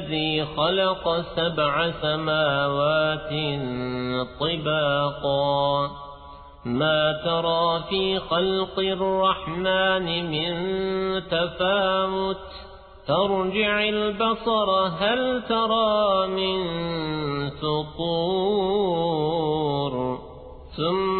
الذي خلق سبع سماوات طباقا. ما ترى في خلق الرحمن من تفاوت؟ ترجع البصر هل ترى من سطور؟ ثم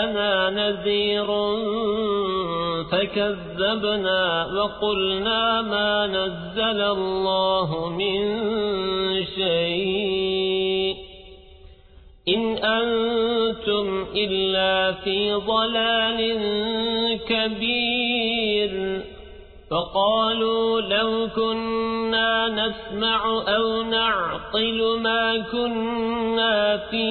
جاءنا نذير فكذبنا وقلنا ما نزل الله من شيء إن أنتم إلا في ضلال كبير فقالوا لو كنا نسمع أو نعقل ما كنا في